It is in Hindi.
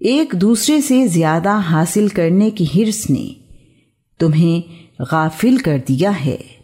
एक दूसरे से ज़्यादा हासिल करने की हिर्स ने तुम्हें गाफिल कर दिया है।